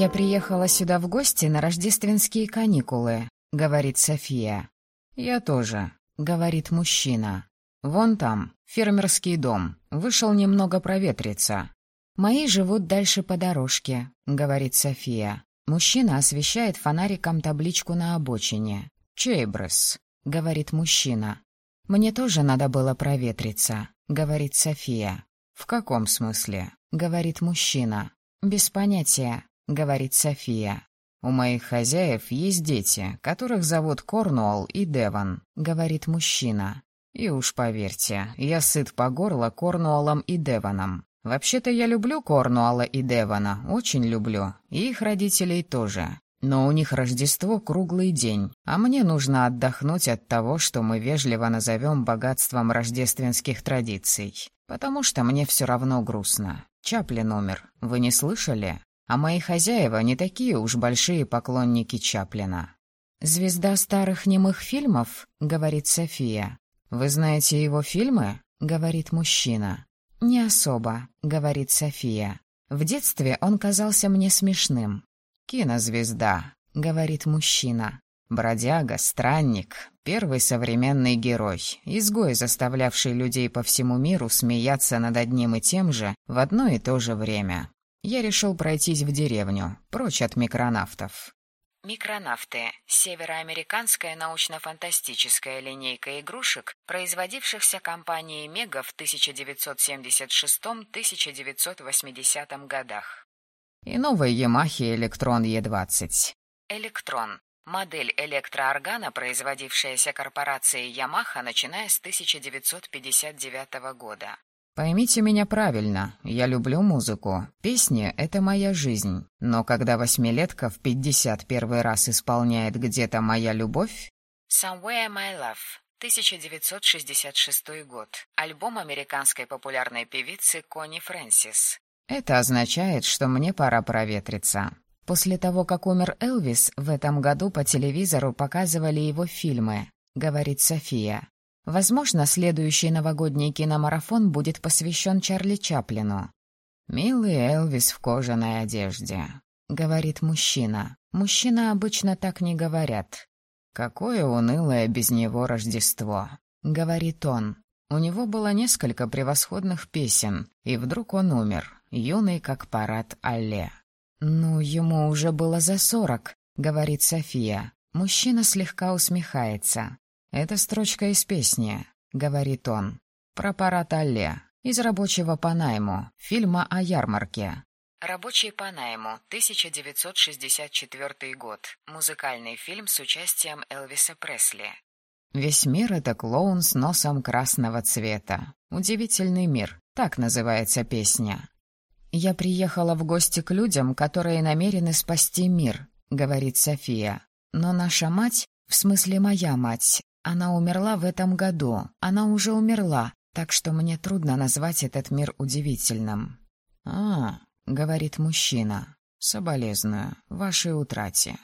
«Я приехала сюда в гости на рождественские каникулы», — говорит София. «Я тоже», — говорит мужчина. «Вон там, фермерский дом. Вышел немного проветриться». «Мои живут дальше по дорожке», — говорит София. Мужчина освещает фонариком табличку на обочине. «Чейбрес», — говорит мужчина. «Мне тоже надо было проветриться», — говорит София. «В каком смысле?» — говорит мужчина. «Без понятия», — говорит София. «У моих хозяев есть дети, которых зовут Корнуолл и Деван», — говорит мужчина. «И уж поверьте, я сыт по горло Корнуоллом и Деваном. Вообще-то я люблю Корнуолла и Девана, очень люблю, и их родителей тоже. Но у них Рождество круглый день, а мне нужно отдохнуть от того, что мы вежливо назовем богатством рождественских традиций. Потому что мне все равно грустно. Чаплин умер, вы не слышали? А мои хозяева не такие уж большие поклонники Чаплина. «Звезда старых немых фильмов?» — говорит София. «Вы знаете его фильмы?» — говорит мужчина. «Не особо», — говорит София. «В детстве он казался мне смешным». «Кинозвезда», — говорит мужчина. «Бродяга, странник, первый современный герой, изгой, заставлявший людей по всему миру смеяться над одним и тем же в одно и то же время. Я решил пройтись в деревню, прочь от микронавтов. Микронавты – североамериканская научно-фантастическая линейка игрушек, производившихся компанией Мега в 1976-1980 годах. И новой Yamaha Electron E20. Электрон – модель электрооргана, производившаяся корпорацией Yamaha, начиная с 1959 года. Поймите меня правильно, я люблю музыку. Песни — это моя жизнь. Но когда восьмилетка в пятьдесят первый раз исполняет где-то «Моя любовь», Somewhere My Love, 1966 год. Альбом американской популярной певицы Кони Фрэнсис. Это означает, что мне пора проветриться. После того, как умер Элвис, в этом году по телевизору показывали его фильмы, говорит София. Возможно, следующий новогодний киномарафон будет посвящен Чарли Чаплину. «Милый Элвис в кожаной одежде», — говорит мужчина. Мужчина обычно так не говорят. «Какое унылое без него Рождество», — говорит он. У него было несколько превосходных песен, и вдруг он умер, юный как парад Алле. «Ну, ему уже было за сорок», — говорит София. Мужчина слегка усмехается. «Это строчка из песни», — говорит он. «Про парад Алле, из рабочего по найму, фильма о ярмарке». «Рабочий по найму», 1964 год. Музыкальный фильм с участием Элвиса Пресли. «Весь мир — это клоун с носом красного цвета. Удивительный мир», так называется песня. «Я приехала в гости к людям, которые намерены спасти мир», — говорит София. «Но наша мать, в смысле моя мать, она умерла в этом году. Она уже умерла, так что мне трудно назвать этот мир удивительным. «А, — говорит мужчина, — соболезную, вашей утрате».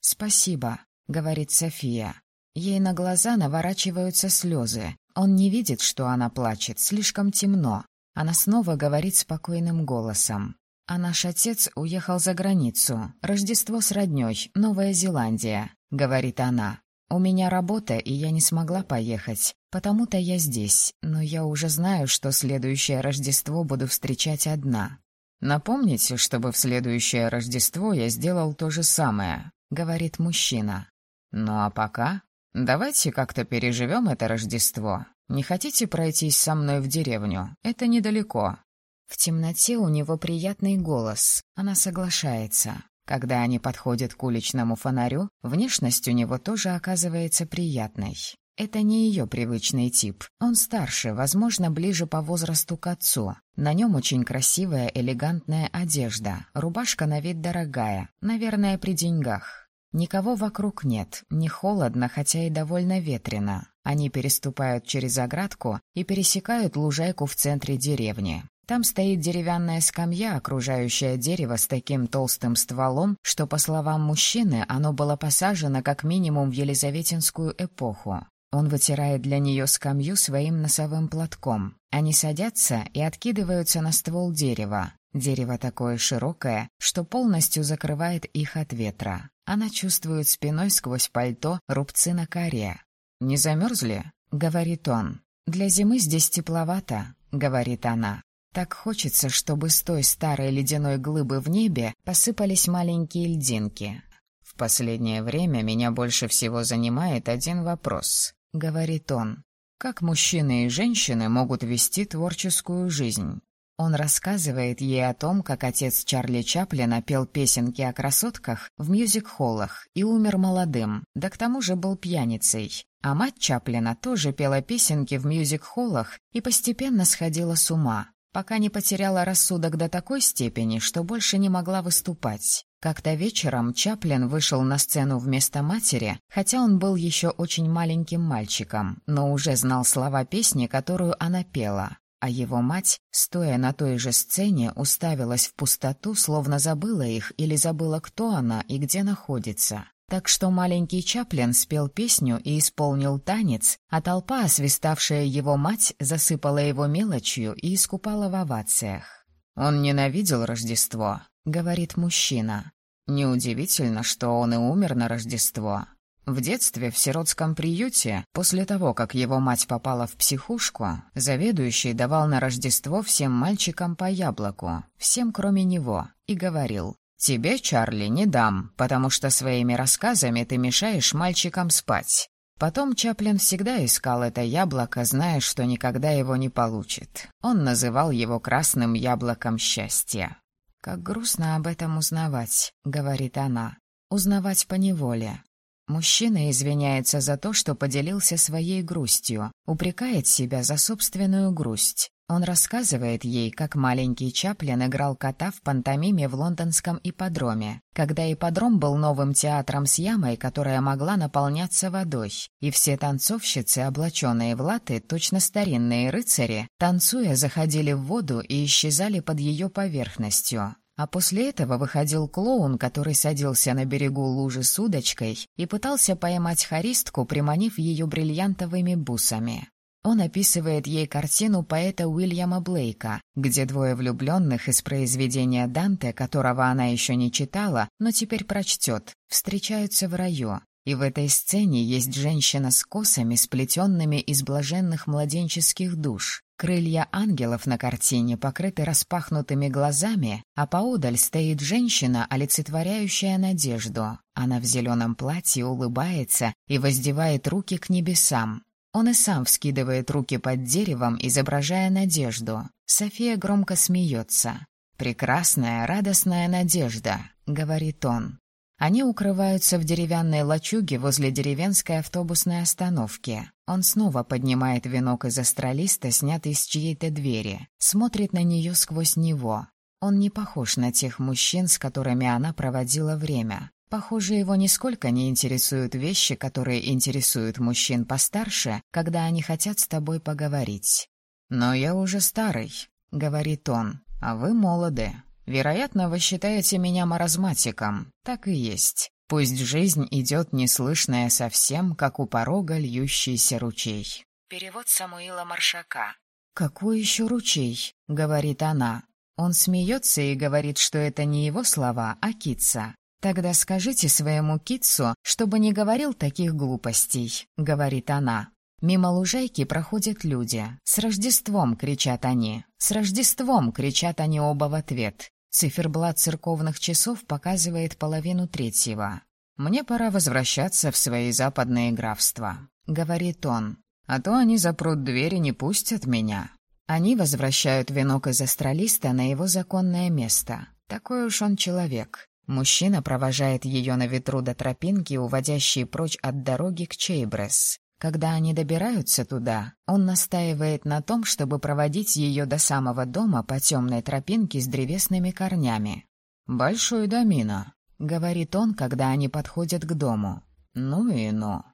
«Спасибо», — говорит София. Ей на глаза наворачиваются слезы. Он не видит, что она плачет, слишком темно. Она снова говорит спокойным голосом. «А наш отец уехал за границу. Рождество с роднёй, Новая Зеландия», — говорит она. «У меня работа, и я не смогла поехать. Потому-то я здесь, но я уже знаю, что следующее Рождество буду встречать одна. Напомните, чтобы в следующее Рождество я сделал то же самое», — говорит мужчина. «Ну а пока давайте как-то переживем это Рождество. Не хотите пройтись со мной в деревню? Это недалеко». В темноте у него приятный голос. Она соглашается. Когда они подходят к уличному фонарю, внешность у него тоже оказывается приятной. Это не ее привычный тип. Он старше, возможно, ближе по возрасту к отцу. На нем очень красивая, элегантная одежда. Рубашка на вид дорогая, наверное, при деньгах. Никого вокруг нет, не холодно, хотя и довольно ветрено. Они переступают через оградку и пересекают лужайку в центре деревни. Там стоит деревянная скамья, окружающая дерево с таким толстым стволом, что, по словам мужчины, оно было посажено как минимум в Елизаветинскую эпоху. Он вытирает для нее скамью своим носовым платком. Они садятся и откидываются на ствол дерева. Дерево такое широкое, что полностью закрывает их от ветра. Она чувствует спиной сквозь пальто рубцы на коре. «Не замерзли?» — говорит он. «Для зимы здесь тепловато», — говорит она. Так хочется, чтобы с той старой ледяной глыбы в небе посыпались маленькие льдинки. «В последнее время меня больше всего занимает один вопрос», — говорит он. «Как мужчины и женщины могут вести творческую жизнь?» Он рассказывает ей о том, как отец Чарли Чаплина пел песенки о красотках в мюзик-холлах и умер молодым, да к тому же был пьяницей. А мать Чаплина тоже пела песенки в мюзик-холлах и постепенно сходила с ума пока не потеряла рассудок до такой степени, что больше не могла выступать. Как-то вечером Чаплин вышел на сцену вместо матери, хотя он был еще очень маленьким мальчиком, но уже знал слова песни, которую она пела. А его мать, стоя на той же сцене, уставилась в пустоту, словно забыла их или забыла, кто она и где находится. Так что маленький Чаплин спел песню и исполнил танец, а толпа, освиставшая его мать, засыпала его мелочью и искупала в овациях. «Он ненавидел Рождество», — говорит мужчина. Неудивительно, что он и умер на Рождество. В детстве в сиротском приюте, после того, как его мать попала в психушку, заведующий давал на Рождество всем мальчикам по яблоку, всем кроме него, и говорил «Тебе, Чарли, не дам, потому что своими рассказами ты мешаешь мальчикам спать». Потом Чаплин всегда искал это яблоко, зная, что никогда его не получит. Он называл его красным яблоком счастья. «Как грустно об этом узнавать», — говорит она. «Узнавать по неволе. Мужчина извиняется за то, что поделился своей грустью, упрекает себя за собственную грусть. Он рассказывает ей, как маленький Чаплин играл кота в пантомиме в лондонском ипподроме, когда ипподром был новым театром с ямой, которая могла наполняться водой, и все танцовщицы, облаченные в латы, точно старинные рыцари, танцуя, заходили в воду и исчезали под ее поверхностью. А после этого выходил клоун, который садился на берегу лужи с удочкой и пытался поймать харистку, приманив ее бриллиантовыми бусами. Он описывает ей картину поэта Уильяма Блейка, где двое влюбленных из произведения Данте, которого она еще не читала, но теперь прочтет, встречаются в раю. И в этой сцене есть женщина с косами, сплетенными из блаженных младенческих душ. Крылья ангелов на картине покрыты распахнутыми глазами, а поодаль стоит женщина, олицетворяющая надежду. Она в зеленом платье улыбается и воздевает руки к небесам. Он и сам вскидывает руки под деревом, изображая надежду. София громко смеется. «Прекрасная, радостная надежда», — говорит он. Они укрываются в деревянной лачуге возле деревенской автобусной остановки. Он снова поднимает венок из астралиста, снятый с чьей-то двери, смотрит на нее сквозь него. Он не похож на тех мужчин, с которыми она проводила время. Похоже, его нисколько не интересуют вещи, которые интересуют мужчин постарше, когда они хотят с тобой поговорить. «Но я уже старый», — говорит он, — «а вы молоды. Вероятно, вы считаете меня маразматиком. Так и есть. Пусть жизнь идет неслышная совсем, как у порога льющийся ручей. Перевод Самуила Маршака. «Какой еще ручей?» — говорит она. Он смеется и говорит, что это не его слова, а кица. «Тогда скажите своему китцу, чтобы не говорил таких глупостей», — говорит она. Мимо лужайки проходят люди. «С Рождеством!» — кричат они. «С Рождеством!» — кричат они оба в ответ. Циферблат церковных часов показывает половину третьего. «Мне пора возвращаться в свои западные графства», — говорит он. «А то они запрут дверь и не пустят меня». Они возвращают венок из астралиста на его законное место. Такой уж он человек. Мужчина провожает ее на ветру до тропинки, уводящей прочь от дороги к Чейбрес. Когда они добираются туда, он настаивает на том, чтобы проводить ее до самого дома по темной тропинке с древесными корнями. «Большой домина», — говорит он, когда они подходят к дому. «Ну и ну».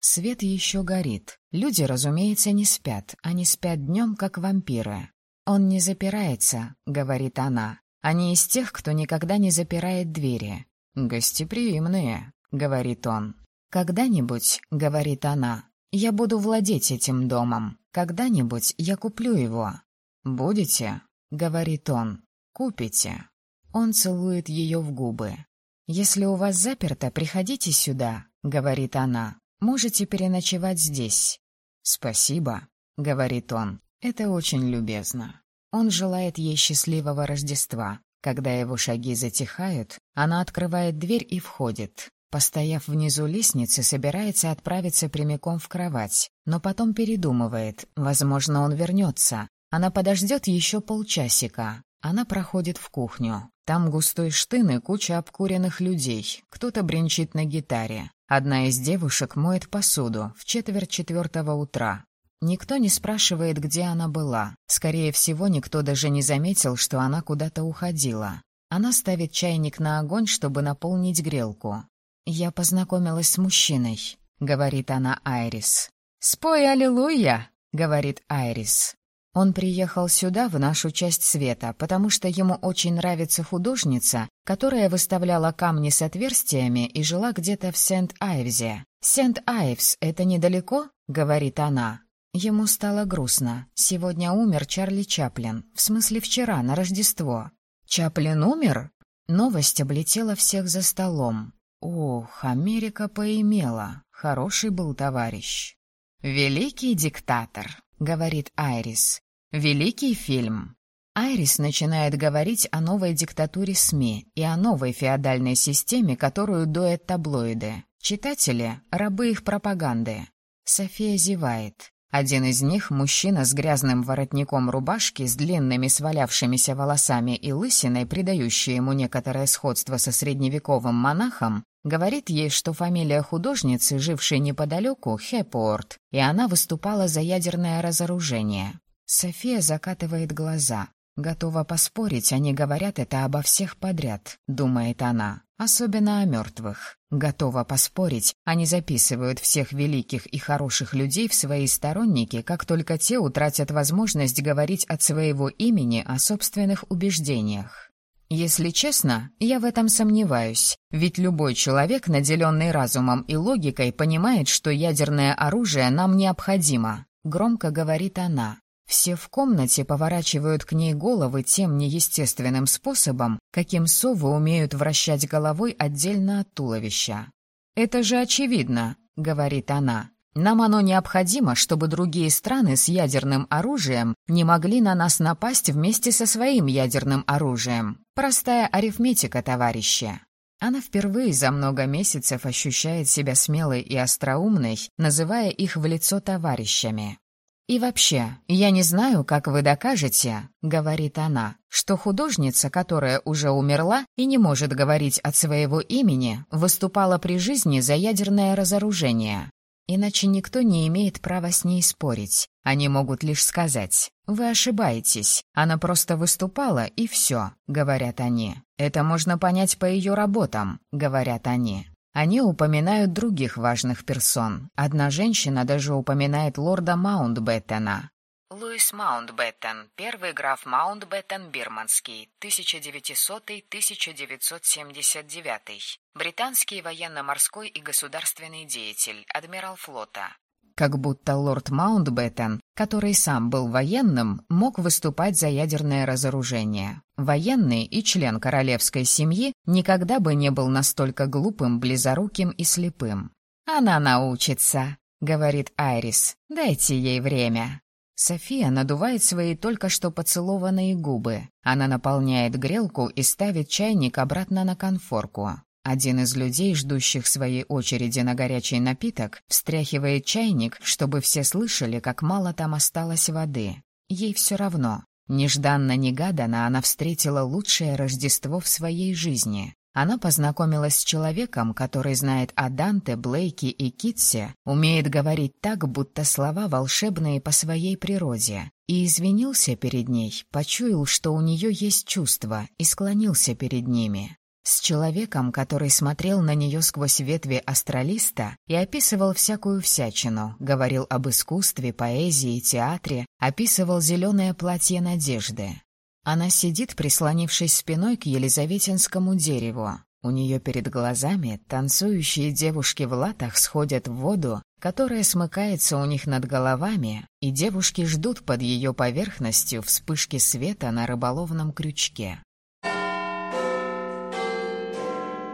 Свет еще горит. Люди, разумеется, не спят. Они спят днем, как вампиры. «Он не запирается», — говорит она. «Они из тех, кто никогда не запирает двери». «Гостеприимные», — говорит он. «Когда-нибудь», — говорит она, Я буду владеть этим домом. Когда-нибудь я куплю его». «Будете?» — говорит он. «Купите». Он целует ее в губы. «Если у вас заперто, приходите сюда», — говорит она. «Можете переночевать здесь». «Спасибо», — говорит он. «Это очень любезно». Он желает ей счастливого Рождества. Когда его шаги затихают, она открывает дверь и входит. Постояв внизу лестницы, собирается отправиться прямиком в кровать, но потом передумывает. Возможно, он вернется. Она подождет еще полчасика. Она проходит в кухню. Там густой штын и куча обкуренных людей. Кто-то бренчит на гитаре. Одна из девушек моет посуду в четверть четвертого утра. Никто не спрашивает, где она была. Скорее всего, никто даже не заметил, что она куда-то уходила. Она ставит чайник на огонь, чтобы наполнить грелку. «Я познакомилась с мужчиной», — говорит она Айрис. «Спой аллилуйя», — говорит Айрис. Он приехал сюда, в нашу часть света, потому что ему очень нравится художница, которая выставляла камни с отверстиями и жила где-то в Сент-Айвзе. «Сент-Айвс — это недалеко?» — говорит она. Ему стало грустно. Сегодня умер Чарли Чаплин. В смысле, вчера, на Рождество. Чаплин умер? Новость облетела всех за столом. Ох, Америка поимела. Хороший был товарищ. «Великий диктатор», — говорит Айрис. «Великий фильм». Айрис начинает говорить о новой диктатуре СМИ и о новой феодальной системе, которую доят таблоиды. Читатели — рабы их пропаганды. София зевает. Один из них, мужчина с грязным воротником рубашки, с длинными свалявшимися волосами и лысиной, придающей ему некоторое сходство со средневековым монахом, говорит ей, что фамилия художницы, жившей неподалеку, Хеппорт, и она выступала за ядерное разоружение. София закатывает глаза. Готова поспорить, они говорят это обо всех подряд, думает она, особенно о мертвых. Готова поспорить, они записывают всех великих и хороших людей в свои сторонники, как только те утратят возможность говорить от своего имени о собственных убеждениях. Если честно, я в этом сомневаюсь, ведь любой человек, наделенный разумом и логикой, понимает, что ядерное оружие нам необходимо, громко говорит она. Все в комнате поворачивают к ней головы тем неестественным способом, каким совы умеют вращать головой отдельно от туловища. «Это же очевидно», — говорит она. «Нам оно необходимо, чтобы другие страны с ядерным оружием не могли на нас напасть вместе со своим ядерным оружием. Простая арифметика, товарищи». Она впервые за много месяцев ощущает себя смелой и остроумной, называя их в лицо товарищами. «И вообще, я не знаю, как вы докажете, — говорит она, — что художница, которая уже умерла и не может говорить от своего имени, выступала при жизни за ядерное разоружение. Иначе никто не имеет права с ней спорить. Они могут лишь сказать, «Вы ошибаетесь, она просто выступала, и все», — говорят они. «Это можно понять по ее работам», — говорят они. Они упоминают других важных персон. Одна женщина даже упоминает лорда Маунтбеттена. Луис Маунтбеттен, первый граф Маунтбеттен Бирманский, 1900-1979. Британский военно-морской и государственный деятель, адмирал флота как будто лорд Маунтбеттен, который сам был военным, мог выступать за ядерное разоружение. Военный и член королевской семьи никогда бы не был настолько глупым, близоруким и слепым. «Она научится», — говорит Айрис. «Дайте ей время». София надувает свои только что поцелованные губы. Она наполняет грелку и ставит чайник обратно на конфорку. Один из людей, ждущих своей очереди на горячий напиток, встряхивает чайник, чтобы все слышали, как мало там осталось воды. Ей все равно. Нежданно-негаданно она встретила лучшее Рождество в своей жизни. Она познакомилась с человеком, который знает о Данте, Блейке и Китсе, умеет говорить так, будто слова волшебные по своей природе, и извинился перед ней, почуял, что у нее есть чувства, и склонился перед ними с человеком, который смотрел на нее сквозь ветви астралиста и описывал всякую всячину, говорил об искусстве, поэзии, театре, описывал зеленое платье надежды. Она сидит, прислонившись спиной к елизаветинскому дереву. У нее перед глазами танцующие девушки в латах сходят в воду, которая смыкается у них над головами, и девушки ждут под ее поверхностью вспышки света на рыболовном крючке.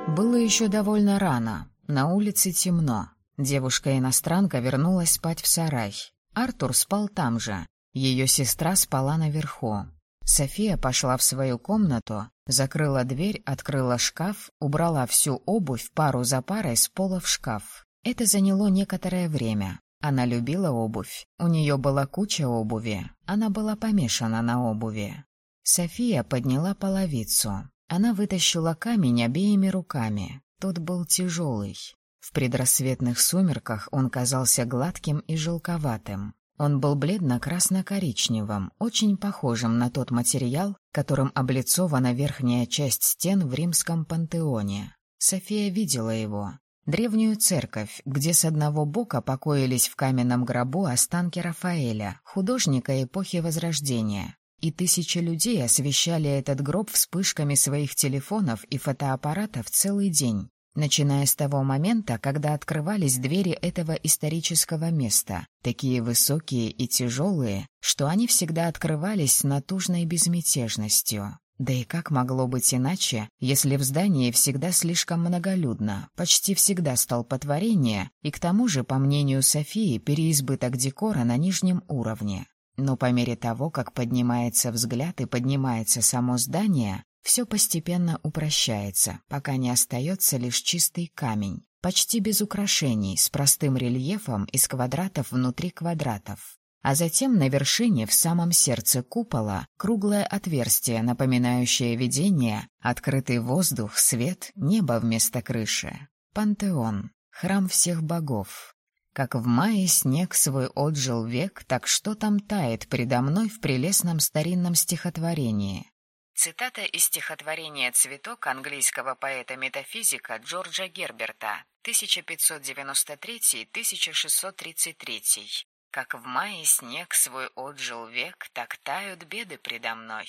Было еще довольно рано, на улице темно. Девушка-иностранка вернулась спать в сарай. Артур спал там же. Ее сестра спала наверху. София пошла в свою комнату, закрыла дверь, открыла шкаф, убрала всю обувь пару за парой с пола в шкаф. Это заняло некоторое время. Она любила обувь. У нее была куча обуви. Она была помешана на обуви. София подняла половицу. Она вытащила камень обеими руками. Тот был тяжелый. В предрассветных сумерках он казался гладким и желковатым. Он был бледно-красно-коричневым, очень похожим на тот материал, которым облицована верхняя часть стен в римском пантеоне. София видела его. Древнюю церковь, где с одного бока покоились в каменном гробу останки Рафаэля, художника эпохи Возрождения. И тысячи людей освещали этот гроб вспышками своих телефонов и фотоаппаратов целый день, начиная с того момента, когда открывались двери этого исторического места, такие высокие и тяжелые, что они всегда открывались с натужной безмятежностью. Да и как могло быть иначе, если в здании всегда слишком многолюдно, почти всегда столпотворение, и к тому же, по мнению Софии, переизбыток декора на нижнем уровне. Но по мере того, как поднимается взгляд и поднимается само здание, все постепенно упрощается, пока не остается лишь чистый камень, почти без украшений, с простым рельефом из квадратов внутри квадратов а затем на вершине, в самом сердце купола, круглое отверстие, напоминающее видение, открытый воздух, свет, небо вместо крыши. Пантеон, храм всех богов. Как в мае снег свой отжил век, так что там тает предо мной в прелестном старинном стихотворении. Цитата из стихотворения «Цветок» английского поэта-метафизика Джорджа Герберта, 1593-1633 как в мае снег свой отжил век, так тают беды предо мной.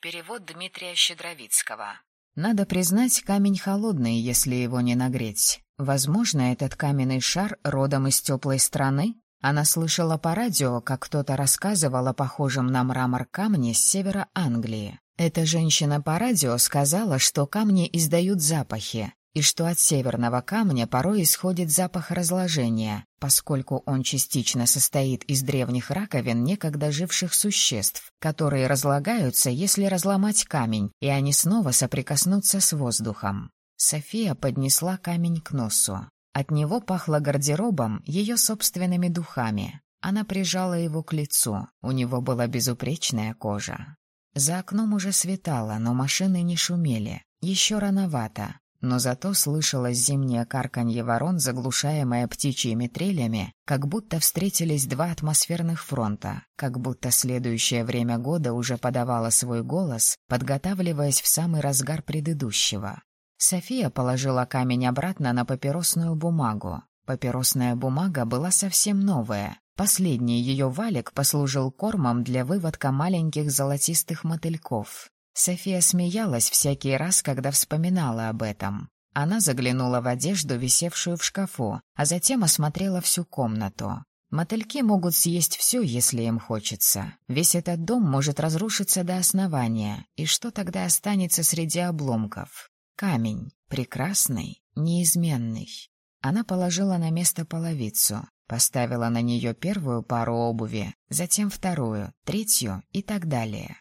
Перевод Дмитрия Щедровицкого. Надо признать, камень холодный, если его не нагреть. Возможно, этот каменный шар родом из теплой страны? Она слышала по радио, как кто-то рассказывал о похожем на мрамор камне с севера Англии. Эта женщина по радио сказала, что камни издают запахи, и что от северного камня порой исходит запах разложения, поскольку он частично состоит из древних раковин некогда живших существ, которые разлагаются, если разломать камень, и они снова соприкоснутся с воздухом. София поднесла камень к носу. От него пахло гардеробом, ее собственными духами. Она прижала его к лицу, у него была безупречная кожа. За окном уже светало, но машины не шумели. Еще рановато, но зато слышалось зимнее карканье ворон, заглушаемое птичьими трелями, как будто встретились два атмосферных фронта, как будто следующее время года уже подавало свой голос, подготавливаясь в самый разгар предыдущего. София положила камень обратно на папиросную бумагу. Папиросная бумага была совсем новая. Последний ее валик послужил кормом для выводка маленьких золотистых мотыльков. София смеялась всякий раз, когда вспоминала об этом. Она заглянула в одежду, висевшую в шкафу, а затем осмотрела всю комнату. Мотыльки могут съесть все, если им хочется. Весь этот дом может разрушиться до основания. И что тогда останется среди обломков? Камень. Прекрасный, неизменный. Она положила на место половицу, поставила на нее первую пару обуви, затем вторую, третью и так далее.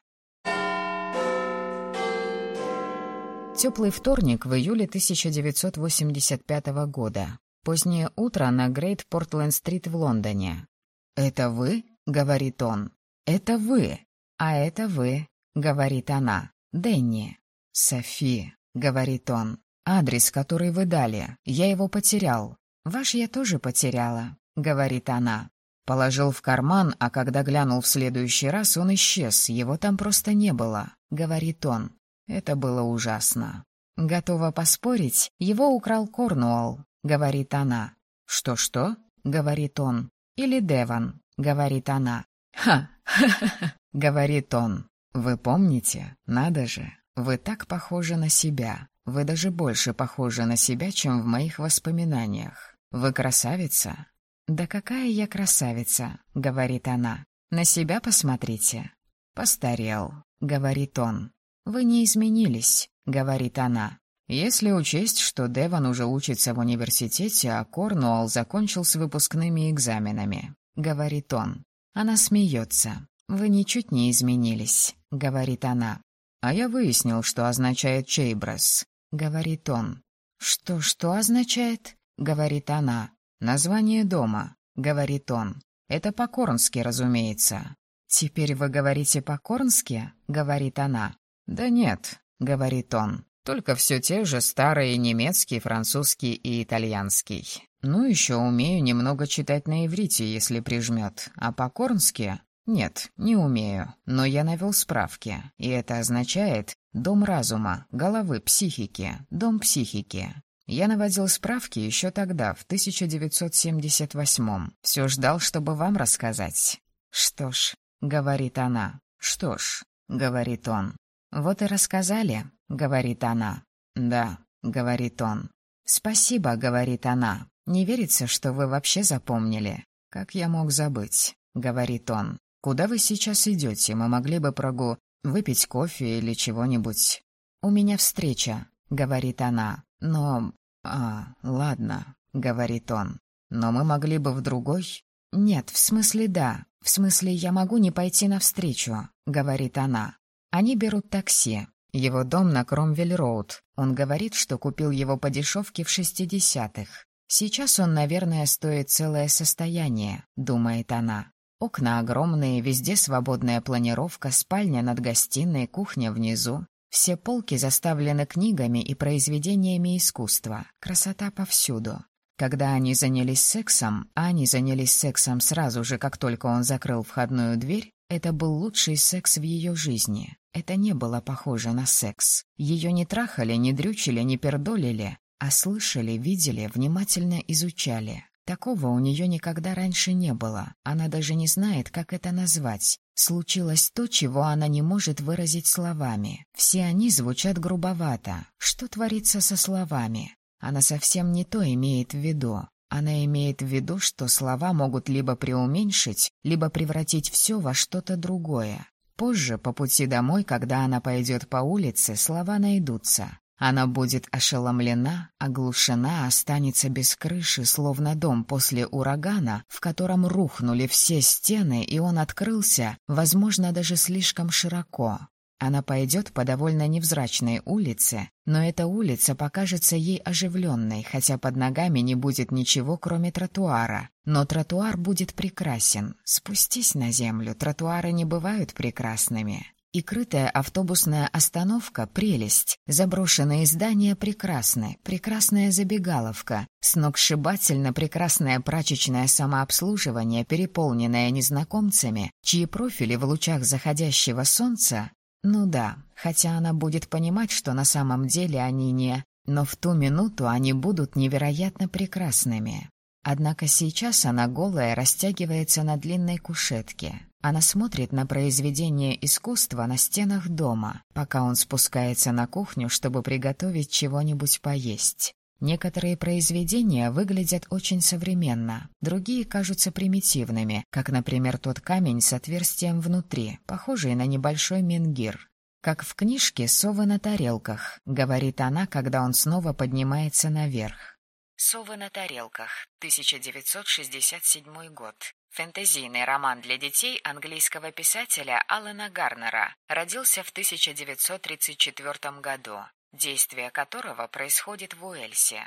Теплый вторник в июле 1985 года. Позднее утро на Грейт Портленд-стрит в Лондоне. «Это вы?» — говорит он. «Это вы!» «А это вы!» — говорит она. «Дэнни!» «Софи!» — говорит он. «Адрес, который вы дали. Я его потерял». «Ваш я тоже потеряла», — говорит она. Положил в карман, а когда глянул в следующий раз, он исчез, его там просто не было, — говорит он. Это было ужасно. «Готова поспорить, его украл Корнуолл», — говорит она. «Что-что?» — говорит он. «Или Деван», — говорит она. «Ха! Ха-ха-ха!» — говорит он. «Вы помните? Надо же! Вы так похожи на себя. Вы даже больше похожи на себя, чем в моих воспоминаниях. Вы красавица?» «Да какая я красавица!» — говорит она. «На себя посмотрите». «Постарел», — говорит он. «Вы не изменились», — говорит она. Если учесть, что Деван уже учится в университете, а Корнуолл закончил с выпускными экзаменами, говорит он. Она смеется. «Вы ничуть не изменились», — говорит она. «А я выяснил, что означает Чейбрас», — говорит он. «Что, что означает?» — говорит она. «Название дома», — говорит он. «Это по-корнски, разумеется». «Теперь вы говорите по-корнски?» — говорит она. «Да нет», — говорит он. Только все те же старые немецкий, французский и итальянский. Ну, еще умею немного читать на иврите, если прижмет. А по-корнски? Нет, не умею. Но я навел справки. И это означает «дом разума», «головы психики», «дом психики». Я наводил справки еще тогда, в 1978-м. Все ждал, чтобы вам рассказать. «Что ж», — говорит она. «Что ж», — говорит он. «Вот и рассказали», — говорит она. «Да», — говорит он. «Спасибо», — говорит она. «Не верится, что вы вообще запомнили». «Как я мог забыть?» — говорит он. «Куда вы сейчас идете? Мы могли бы прогу... выпить кофе или чего-нибудь». «У меня встреча», — говорит она. «Но... А, ладно», — говорит он. «Но мы могли бы в другой...» «Нет, в смысле да. В смысле я могу не пойти навстречу», — говорит она. Они берут такси. Его дом на Кромвель-Роуд. Он говорит, что купил его по дешевке в шестидесятых. Сейчас он, наверное, стоит целое состояние, думает она. Окна огромные, везде свободная планировка, спальня над гостиной, кухня внизу. Все полки заставлены книгами и произведениями искусства. Красота повсюду. Когда они занялись сексом, а они занялись сексом сразу же, как только он закрыл входную дверь, это был лучший секс в ее жизни. Это не было похоже на секс. Ее не трахали, не дрючили, не пердолили, а слышали, видели, внимательно изучали. Такого у нее никогда раньше не было. Она даже не знает, как это назвать. Случилось то, чего она не может выразить словами. Все они звучат грубовато. Что творится со словами? Она совсем не то имеет в виду. Она имеет в виду, что слова могут либо преуменьшить, либо превратить все во что-то другое. Позже, по пути домой, когда она пойдет по улице, слова найдутся. Она будет ошеломлена, оглушена, останется без крыши, словно дом после урагана, в котором рухнули все стены, и он открылся, возможно, даже слишком широко. Она пойдет по довольно невзрачной улице, но эта улица покажется ей оживленной, хотя под ногами не будет ничего, кроме тротуара. Но тротуар будет прекрасен. Спустись на землю, тротуары не бывают прекрасными. И крытая автобусная остановка — прелесть. Заброшенные здания прекрасны. Прекрасная забегаловка. Сногсшибательно прекрасное прачечное самообслуживание, переполненное незнакомцами, чьи профили в лучах заходящего солнца ну да, хотя она будет понимать, что на самом деле они не... Но в ту минуту они будут невероятно прекрасными. Однако сейчас она голая растягивается на длинной кушетке. Она смотрит на произведение искусства на стенах дома, пока он спускается на кухню, чтобы приготовить чего-нибудь поесть. Некоторые произведения выглядят очень современно, другие кажутся примитивными, как, например, тот камень с отверстием внутри, похожий на небольшой менгир. «Как в книжке «Совы на тарелках», — говорит она, когда он снова поднимается наверх. «Совы на тарелках», 1967 год. Фэнтезийный роман для детей английского писателя Алана Гарнера. Родился в 1934 году действие которого происходит в Уэльсе.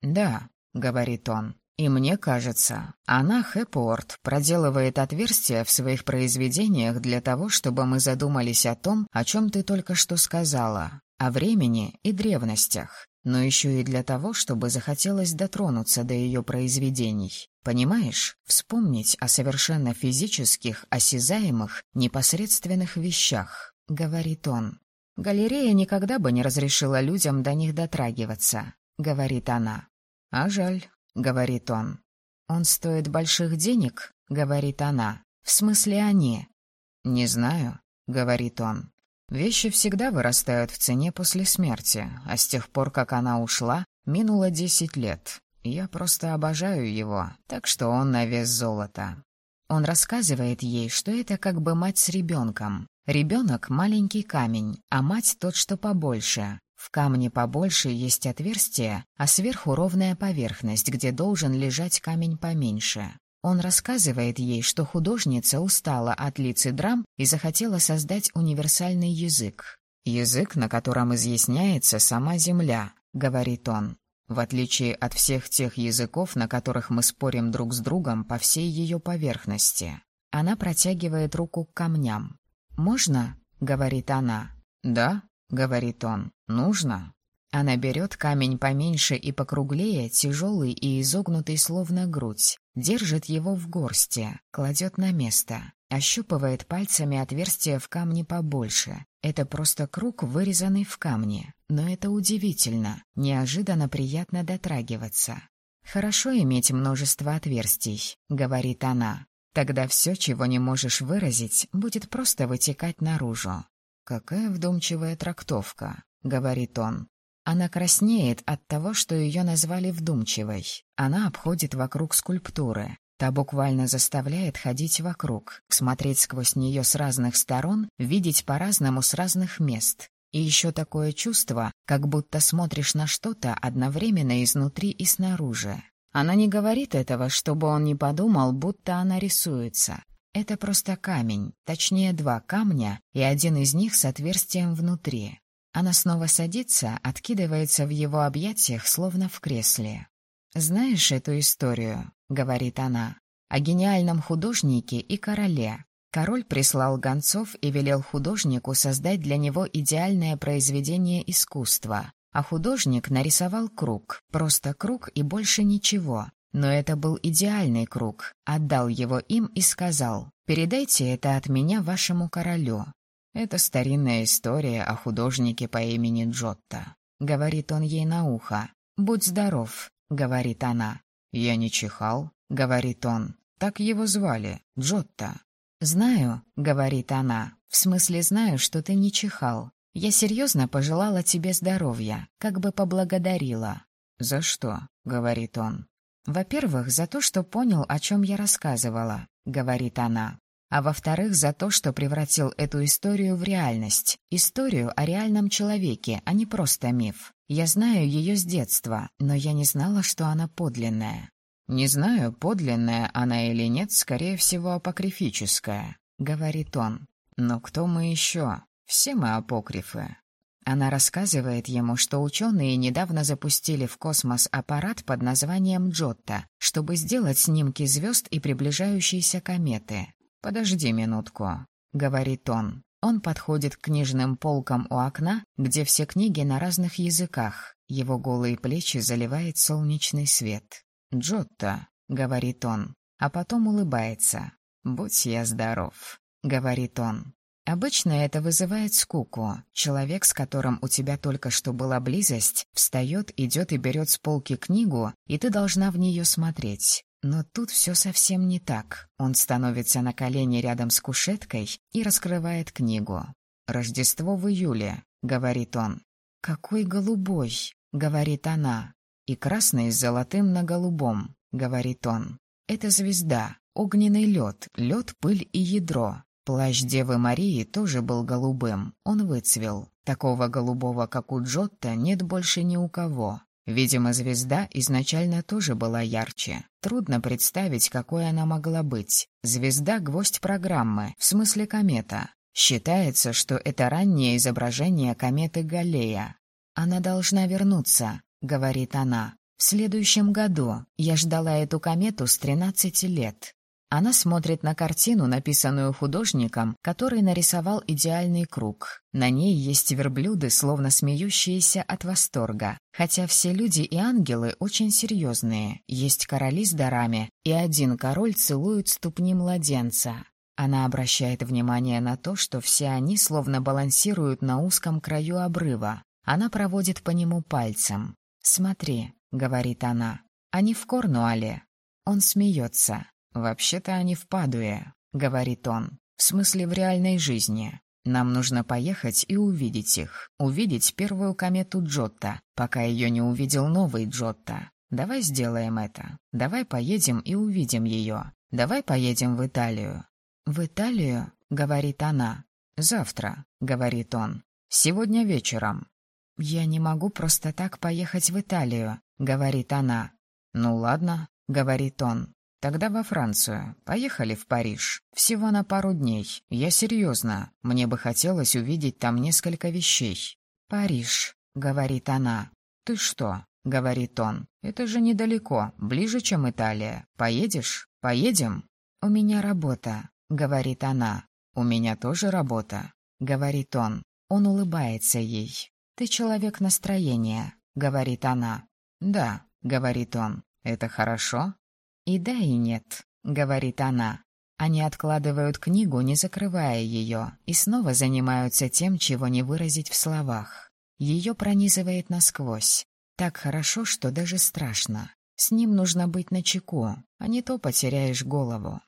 «Да», — говорит он, — «и мне кажется, она, Хэпуорт, проделывает отверстия в своих произведениях для того, чтобы мы задумались о том, о чем ты только что сказала, о времени и древностях, но еще и для того, чтобы захотелось дотронуться до ее произведений. Понимаешь, вспомнить о совершенно физических, осязаемых, непосредственных вещах, — говорит он. Галерея никогда бы не разрешила людям до них дотрагиваться, говорит она. А жаль, говорит он. Он стоит больших денег, говорит она. В смысле они? Не знаю, говорит он. Вещи всегда вырастают в цене после смерти, а с тех пор, как она ушла, минуло десять лет. Я просто обожаю его, так что он на вес золота. Он рассказывает ей, что это как бы мать с ребенком. Ребенок — маленький камень, а мать — тот, что побольше. В камне побольше есть отверстие, а сверху ровная поверхность, где должен лежать камень поменьше. Он рассказывает ей, что художница устала от лиц и драм и захотела создать универсальный язык. «Язык, на котором изъясняется сама Земля», — говорит он в отличие от всех тех языков, на которых мы спорим друг с другом по всей ее поверхности. Она протягивает руку к камням. «Можно?» — говорит она. «Да», — говорит он. «Нужно». Она берет камень поменьше и покруглее, тяжелый и изогнутый словно грудь, держит его в горсти, кладет на место, ощупывает пальцами отверстие в камне побольше. Это просто круг, вырезанный в камне. Но это удивительно, неожиданно приятно дотрагиваться. «Хорошо иметь множество отверстий», — говорит она. «Тогда все, чего не можешь выразить, будет просто вытекать наружу». «Какая вдумчивая трактовка», — говорит он. Она краснеет от того, что ее назвали вдумчивой. Она обходит вокруг скульптуры. Та буквально заставляет ходить вокруг, смотреть сквозь нее с разных сторон, видеть по-разному с разных мест. И еще такое чувство, как будто смотришь на что-то одновременно изнутри и снаружи. Она не говорит этого, чтобы он не подумал, будто она рисуется. Это просто камень, точнее два камня, и один из них с отверстием внутри. Она снова садится, откидывается в его объятиях, словно в кресле. «Знаешь эту историю?» — говорит она. «О гениальном художнике и короле. Король прислал гонцов и велел художнику создать для него идеальное произведение искусства. А художник нарисовал круг, просто круг и больше ничего. Но это был идеальный круг. Отдал его им и сказал, «Передайте это от меня вашему королю. Это старинная история о художнике по имени Джотто. Говорит он ей на ухо. «Будь здоров», — говорит она. «Я не чихал», — говорит он. «Так его звали, Джотто». «Знаю», — говорит она. «В смысле знаю, что ты не чихал. Я серьезно пожелала тебе здоровья, как бы поблагодарила». «За что?» — говорит он. «Во-первых, за то, что понял, о чем я рассказывала», — говорит она а во-вторых, за то, что превратил эту историю в реальность. Историю о реальном человеке, а не просто миф. Я знаю ее с детства, но я не знала, что она подлинная. «Не знаю, подлинная она или нет, скорее всего, апокрифическая», — говорит он. «Но кто мы еще? Все мы апокрифы». Она рассказывает ему, что ученые недавно запустили в космос аппарат под названием Джотта, чтобы сделать снимки звезд и приближающейся кометы. «Подожди минутку», — говорит он. Он подходит к книжным полкам у окна, где все книги на разных языках. Его голые плечи заливает солнечный свет. «Джотто», — говорит он, а потом улыбается. «Будь я здоров», — говорит он. Обычно это вызывает скуку. Человек, с которым у тебя только что была близость, встает, идет и берет с полки книгу, и ты должна в нее смотреть. Но тут все совсем не так. Он становится на колени рядом с кушеткой и раскрывает книгу. «Рождество в июле», — говорит он. «Какой голубой», — говорит она. «И красный с золотым на голубом», — говорит он. «Это звезда, огненный лед, лед, пыль и ядро. Плащ Девы Марии тоже был голубым, он выцвел. Такого голубого, как у Джотта, нет больше ни у кого. Видимо, звезда изначально тоже была ярче. Трудно представить, какой она могла быть. Звезда — гвоздь программы, в смысле комета. Считается, что это раннее изображение кометы Галлея. «Она должна вернуться», — говорит она. «В следующем году. Я ждала эту комету с 13 лет. Она смотрит на картину, написанную художником, который нарисовал идеальный круг. На ней есть верблюды, словно смеющиеся от восторга. Хотя все люди и ангелы очень серьезные. Есть короли с дарами, и один король целует ступни младенца. Она обращает внимание на то, что все они словно балансируют на узком краю обрыва. Она проводит по нему пальцем. «Смотри», — говорит она, — «они в Корнуале». Он смеется. «Вообще-то они в Падуе», — говорит он. «В смысле, в реальной жизни. Нам нужно поехать и увидеть их. Увидеть первую комету Джотта, пока ее не увидел новый Джотта. Давай сделаем это. Давай поедем и увидим ее. Давай поедем в Италию». «В Италию?» — говорит она. «Завтра», — говорит он. «Сегодня вечером». «Я не могу просто так поехать в Италию», — говорит она. «Ну ладно», — говорит он. «Тогда во Францию. Поехали в Париж. Всего на пару дней. Я серьезно. Мне бы хотелось увидеть там несколько вещей». «Париж», — говорит она. «Ты что?» — говорит он. «Это же недалеко, ближе, чем Италия. Поедешь? Поедем?» «У меня работа», — говорит она. «У меня тоже работа», — говорит он. Он улыбается ей. «Ты человек настроения», — говорит она. «Да», — говорит он. «Это хорошо?» «И да, и нет», — говорит она. Они откладывают книгу, не закрывая ее, и снова занимаются тем, чего не выразить в словах. Ее пронизывает насквозь. Так хорошо, что даже страшно. С ним нужно быть начеку, а не то потеряешь голову.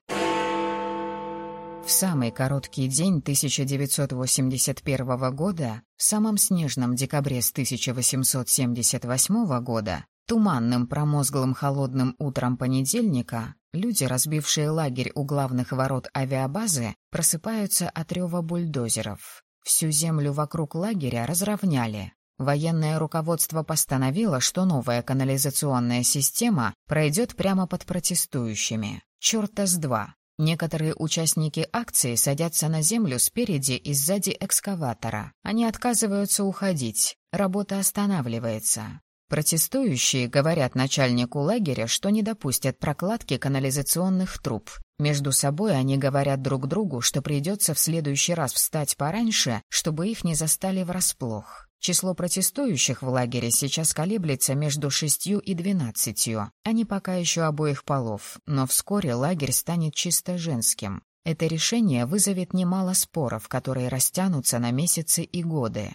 В самый короткий день 1981 года, в самом снежном декабре с 1878 года, туманным промозглым холодным утром понедельника, люди, разбившие лагерь у главных ворот авиабазы, просыпаются от рева бульдозеров. Всю землю вокруг лагеря разровняли. Военное руководство постановило, что новая канализационная система пройдет прямо под протестующими. Чёрта с два. Некоторые участники акции садятся на землю спереди и сзади экскаватора. Они отказываются уходить. Работа останавливается. Протестующие говорят начальнику лагеря, что не допустят прокладки канализационных труб. Между собой они говорят друг другу, что придется в следующий раз встать пораньше, чтобы их не застали врасплох. Число протестующих в лагере сейчас колеблется между шестью и двенадцатью. Они пока еще обоих полов, но вскоре лагерь станет чисто женским. Это решение вызовет немало споров, которые растянутся на месяцы и годы.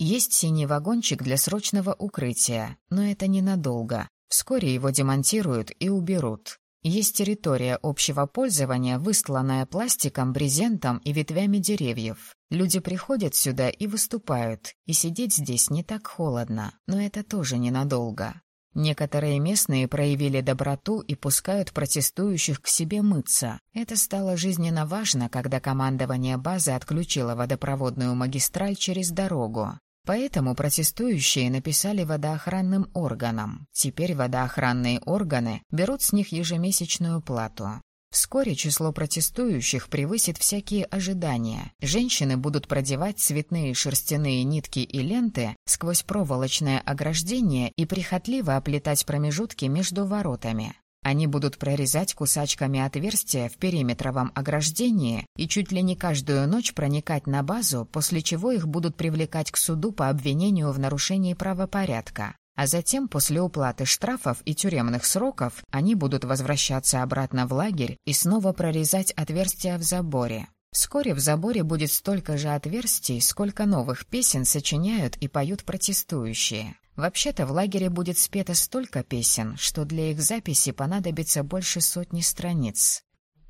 Есть синий вагончик для срочного укрытия, но это ненадолго. Вскоре его демонтируют и уберут. Есть территория общего пользования, выстланная пластиком, брезентом и ветвями деревьев. Люди приходят сюда и выступают, и сидеть здесь не так холодно, но это тоже ненадолго. Некоторые местные проявили доброту и пускают протестующих к себе мыться. Это стало жизненно важно, когда командование базы отключило водопроводную магистраль через дорогу. Поэтому протестующие написали водоохранным органам. Теперь водоохранные органы берут с них ежемесячную плату. Вскоре число протестующих превысит всякие ожидания. Женщины будут продевать цветные шерстяные нитки и ленты сквозь проволочное ограждение и прихотливо оплетать промежутки между воротами. Они будут прорезать кусачками отверстия в периметровом ограждении и чуть ли не каждую ночь проникать на базу, после чего их будут привлекать к суду по обвинению в нарушении правопорядка. А затем, после уплаты штрафов и тюремных сроков, они будут возвращаться обратно в лагерь и снова прорезать отверстия в заборе. Вскоре в заборе будет столько же отверстий, сколько новых песен сочиняют и поют протестующие. Вообще-то в лагере будет спето столько песен, что для их записи понадобится больше сотни страниц.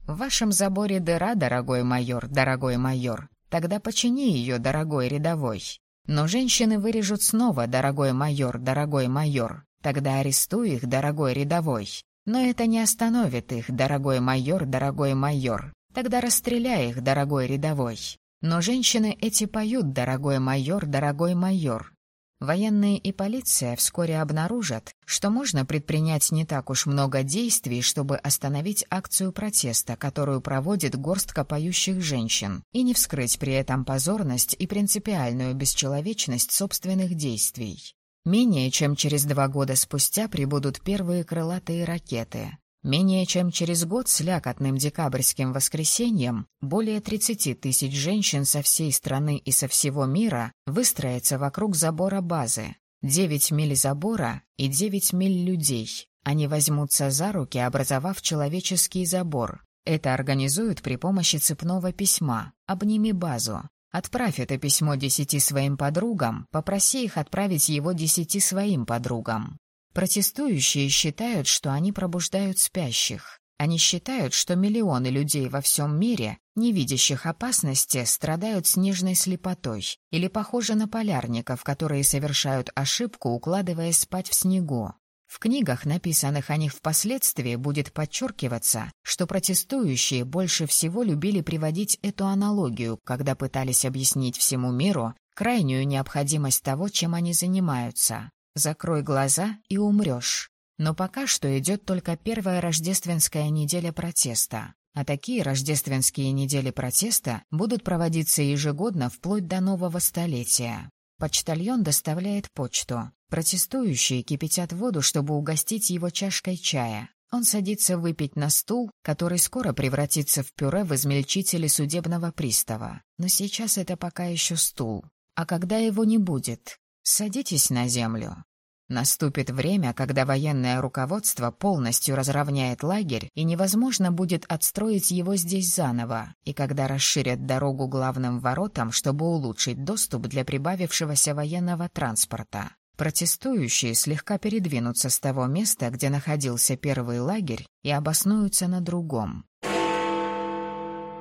В вашем заборе дыра, дорогой майор, дорогой майор. Тогда почини ее, дорогой рядовой. Но женщины вырежут снова, дорогой майор, дорогой майор. Тогда арестуй их, дорогой рядовой. Но это не остановит их, дорогой майор, дорогой майор. Тогда расстреляй их, дорогой рядовой. Но женщины эти поют, дорогой майор, дорогой майор. Военные и полиция вскоре обнаружат, что можно предпринять не так уж много действий, чтобы остановить акцию протеста, которую проводит горстка поющих женщин, и не вскрыть при этом позорность и принципиальную бесчеловечность собственных действий. Менее чем через два года спустя прибудут первые крылатые ракеты. Менее чем через год с лякотным декабрьским воскресеньем более 30 тысяч женщин со всей страны и со всего мира выстроятся вокруг забора базы. 9 миль забора и 9 миль людей. Они возьмутся за руки, образовав человеческий забор. Это организуют при помощи цепного письма «Обними базу». Отправь это письмо десяти своим подругам, попроси их отправить его десяти своим подругам. Протестующие считают, что они пробуждают спящих. Они считают, что миллионы людей во всем мире, не видящих опасности, страдают снежной слепотой или похожи на полярников, которые совершают ошибку, укладываясь спать в снегу. В книгах, написанных о них впоследствии, будет подчеркиваться, что протестующие больше всего любили приводить эту аналогию, когда пытались объяснить всему миру крайнюю необходимость того, чем они занимаются. Закрой глаза и умрешь. Но пока что идет только первая рождественская неделя протеста. А такие рождественские недели протеста будут проводиться ежегодно вплоть до нового столетия. Почтальон доставляет почту. Протестующие кипятят воду, чтобы угостить его чашкой чая. Он садится выпить на стул, который скоро превратится в пюре в измельчителе судебного пристава. Но сейчас это пока еще стул. А когда его не будет? Садитесь на землю. Наступит время, когда военное руководство полностью разровняет лагерь, и невозможно будет отстроить его здесь заново, и когда расширят дорогу главным воротам, чтобы улучшить доступ для прибавившегося военного транспорта. Протестующие слегка передвинутся с того места, где находился первый лагерь, и обоснуются на другом.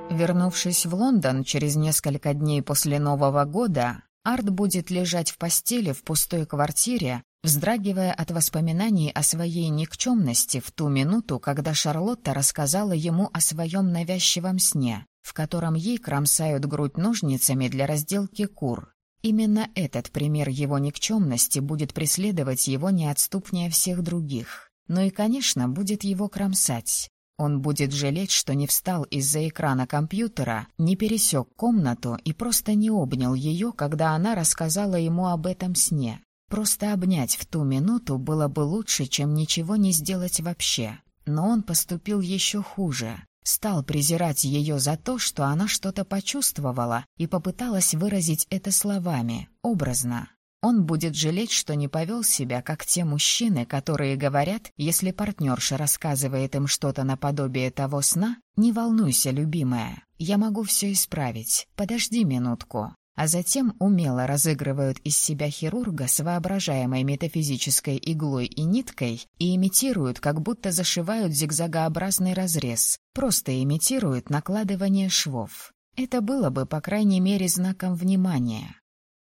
Вернувшись в Лондон через несколько дней после Нового года, Арт будет лежать в постели в пустой квартире, вздрагивая от воспоминаний о своей никчемности в ту минуту, когда Шарлотта рассказала ему о своем навязчивом сне, в котором ей кромсают грудь ножницами для разделки кур. Именно этот пример его никчемности будет преследовать его неотступнее всех других. Но и, конечно, будет его кромсать. Он будет жалеть, что не встал из-за экрана компьютера, не пересек комнату и просто не обнял ее, когда она рассказала ему об этом сне. Просто обнять в ту минуту было бы лучше, чем ничего не сделать вообще. Но он поступил еще хуже. Стал презирать ее за то, что она что-то почувствовала и попыталась выразить это словами, образно. Он будет жалеть, что не повел себя, как те мужчины, которые говорят, если партнерша рассказывает им что-то наподобие того сна, «Не волнуйся, любимая, я могу все исправить, подожди минутку» а затем умело разыгрывают из себя хирурга с воображаемой метафизической иглой и ниткой и имитируют, как будто зашивают зигзагообразный разрез, просто имитируют накладывание швов. Это было бы, по крайней мере, знаком внимания.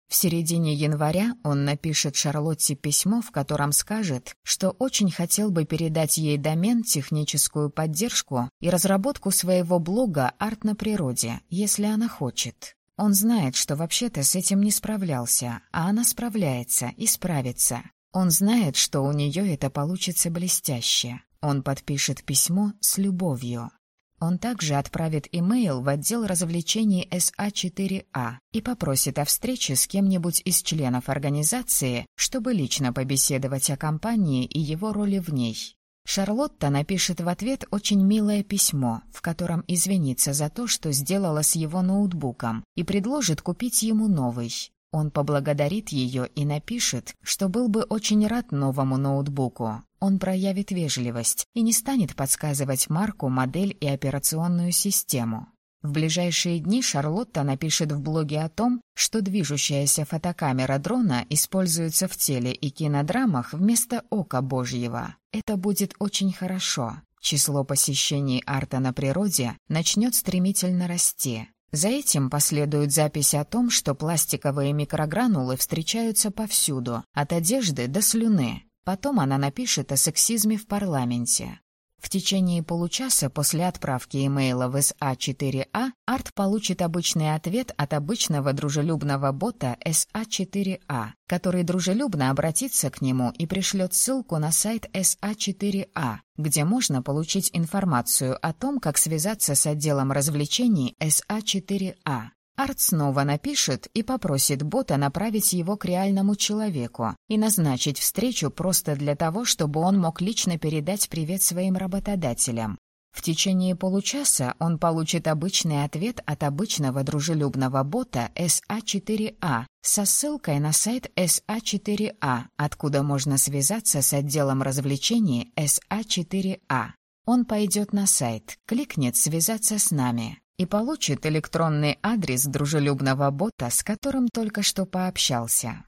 В середине января он напишет Шарлотте письмо, в котором скажет, что очень хотел бы передать ей домен, техническую поддержку и разработку своего блога «Арт на природе», если она хочет. Он знает, что вообще-то с этим не справлялся, а она справляется и справится. Он знает, что у нее это получится блестяще. Он подпишет письмо с любовью. Он также отправит имейл в отдел развлечений СА4А а и попросит о встрече с кем-нибудь из членов организации, чтобы лично побеседовать о компании и его роли в ней. Шарлотта напишет в ответ очень милое письмо, в котором извинится за то, что сделала с его ноутбуком, и предложит купить ему новый. Он поблагодарит ее и напишет, что был бы очень рад новому ноутбуку. Он проявит вежливость и не станет подсказывать марку, модель и операционную систему. В ближайшие дни Шарлотта напишет в блоге о том, что движущаяся фотокамера дрона используется в теле и кинодрамах вместо ока Божьего. Это будет очень хорошо. Число посещений арта на природе начнет стремительно расти. За этим последует запись о том, что пластиковые микрогранулы встречаются повсюду, от одежды до слюны. Потом она напишет о сексизме в парламенте. В течение получаса после отправки имейла в СА4А Арт получит обычный ответ от обычного дружелюбного бота СА4А, который дружелюбно обратится к нему и пришлет ссылку на сайт СА4А, где можно получить информацию о том, как связаться с отделом развлечений СА4А. Арт снова напишет и попросит бота направить его к реальному человеку и назначить встречу просто для того, чтобы он мог лично передать привет своим работодателям. В течение получаса он получит обычный ответ от обычного дружелюбного бота SA4A а со ссылкой на сайт SA4A, а, откуда можно связаться с отделом развлечений SA4A. А. Он пойдет на сайт, кликнет «Связаться с нами», и получит электронный адрес дружелюбного бота, с которым только что пообщался.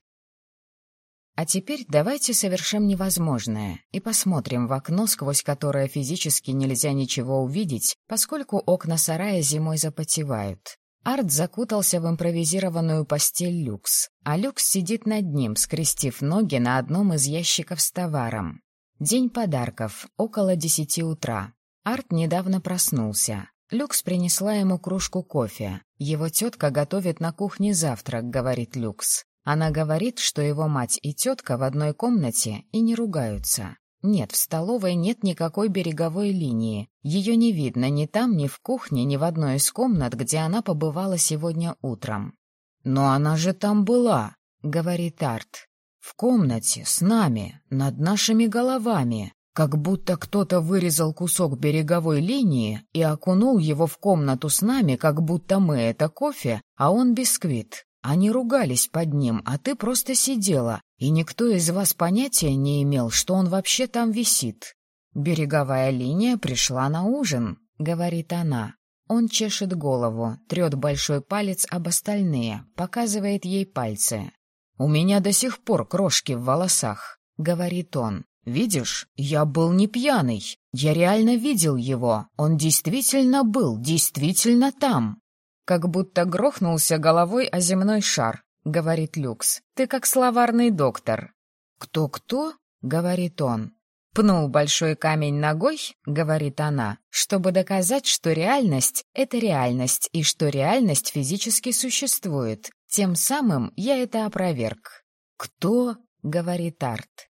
А теперь давайте совершим невозможное и посмотрим в окно, сквозь которое физически нельзя ничего увидеть, поскольку окна сарая зимой запотевают. Арт закутался в импровизированную постель люкс, а люкс сидит над ним, скрестив ноги на одном из ящиков с товаром. День подарков, около десяти утра. Арт недавно проснулся. Люкс принесла ему кружку кофе. Его тетка готовит на кухне завтрак, говорит Люкс. Она говорит, что его мать и тетка в одной комнате и не ругаются. Нет, в столовой нет никакой береговой линии. Ее не видно ни там, ни в кухне, ни в одной из комнат, где она побывала сегодня утром. «Но она же там была», — говорит Арт. «В комнате, с нами, над нашими головами. Как будто кто-то вырезал кусок береговой линии и окунул его в комнату с нами, как будто мы — это кофе, а он бисквит. Они ругались под ним, а ты просто сидела, и никто из вас понятия не имел, что он вообще там висит. «Береговая линия пришла на ужин», — говорит она. Он чешет голову, трет большой палец об остальные, показывает ей пальцы. «У меня до сих пор крошки в волосах», — говорит он. «Видишь, я был не пьяный. Я реально видел его. Он действительно был, действительно там как будто грохнулся головой о земной шар, — говорит Люкс. «Ты как словарный доктор». «Кто-кто?» — говорит он. «Пнул большой камень ногой», — говорит она, «чтобы доказать, что реальность — это реальность, и что реальность физически существует. Тем самым я это опроверг». «Кто?» — говорит Арт.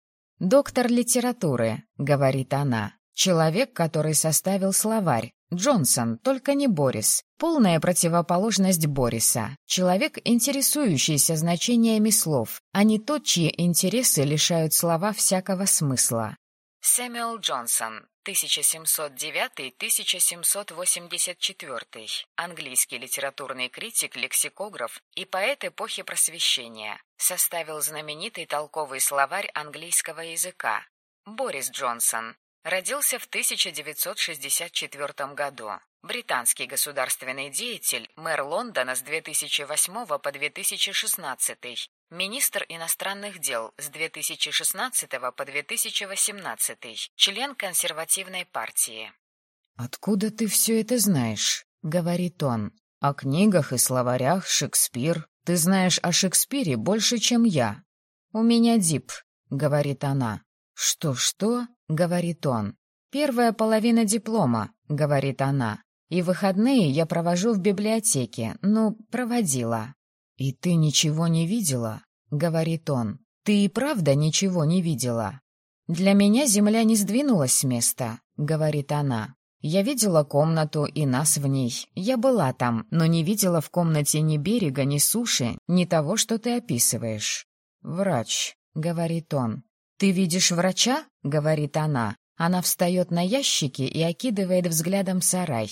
«Доктор литературы», — говорит она. «Человек, который составил словарь, Джонсон, только не Борис. Полная противоположность Бориса. Человек, интересующийся значениями слов, а не тот, чьи интересы лишают слова всякого смысла. Сэмюэл Джонсон, 1709-1784, английский литературный критик, лексикограф и поэт эпохи Просвещения, составил знаменитый толковый словарь английского языка. Борис Джонсон, Родился в 1964 году. Британский государственный деятель, мэр Лондона с 2008 по 2016, министр иностранных дел с 2016 по 2018, член консервативной партии. «Откуда ты все это знаешь?» — говорит он. «О книгах и словарях Шекспир. Ты знаешь о Шекспире больше, чем я». «У меня дип», — говорит она. «Что-что?» — говорит он. «Первая половина диплома», — говорит она. «И выходные я провожу в библиотеке, ну, проводила». «И ты ничего не видела?» — говорит он. «Ты и правда ничего не видела?» «Для меня земля не сдвинулась с места», — говорит она. «Я видела комнату и нас в ней. Я была там, но не видела в комнате ни берега, ни суши, ни того, что ты описываешь». «Врач», — говорит он. «Ты видишь врача?» — говорит она. Она встает на ящики и окидывает взглядом сарай.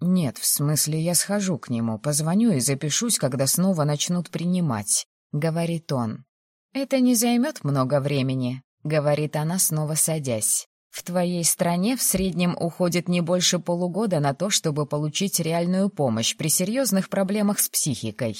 «Нет, в смысле, я схожу к нему, позвоню и запишусь, когда снова начнут принимать», — говорит он. «Это не займет много времени», — говорит она, снова садясь. «В твоей стране в среднем уходит не больше полугода на то, чтобы получить реальную помощь при серьезных проблемах с психикой».